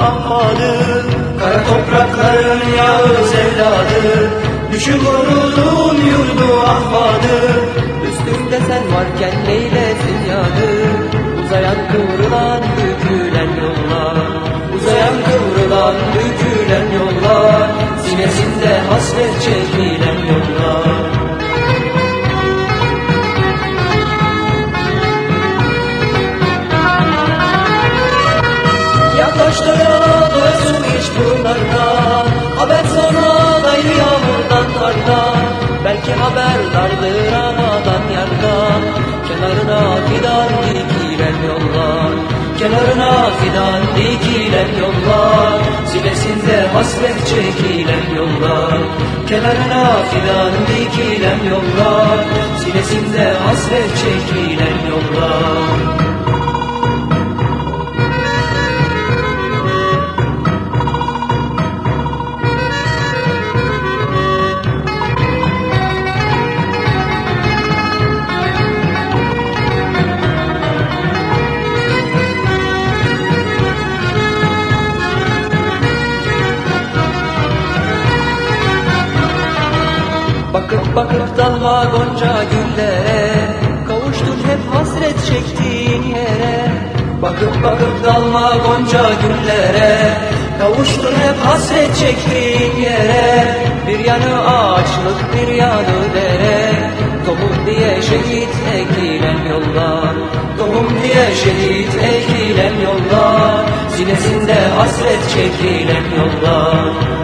ahfadı Kara toprakların yağız evladı Düşün gururun yurdu ahfadı Üstümde sen varken neylesin yadı Uzayan kıvrılan bükülen yollar. Uzayan kıvrılan bükülen yollar. Sinesinde hasret çekilen pınardan Haber sonra gayrı yağmurdan kardan Belki haberdardır anadan yardan Kenarına fidan dikilen yollar. Kenarına fidan dikilen yollar. Sinesinde hasret çekilen yollar. Kenarına fidan dikilen yollar. Sinesinde hasret çekilen yollar Bakıp bakıp dalma gonca güllere. Kavuştun hep hasret çektiğin yere. Bakıp bakıp dalma gonca güllere. Kavuştun hep hasret çektiğin yere. Bir yanı ağaçlık bir yanı dere. Tohum diye şehit ekilen yollar. Tohum diye şehit ekilen yollar. Sinesinde hasret çekilen yollar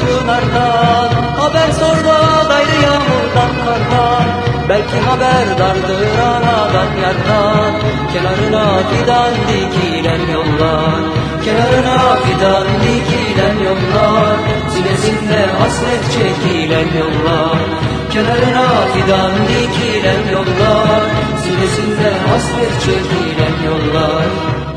pınardan Haber sorma gayrı yağmurdan kardan Belki haberdardır anadan yardan Kenarına fidan dikilen yollar Kenarına fidan dikilen yollar. Sinesinde hasret çekilen yollar Kenarına fidan dikilen yollar. Sinesinde hasret çekilen yollar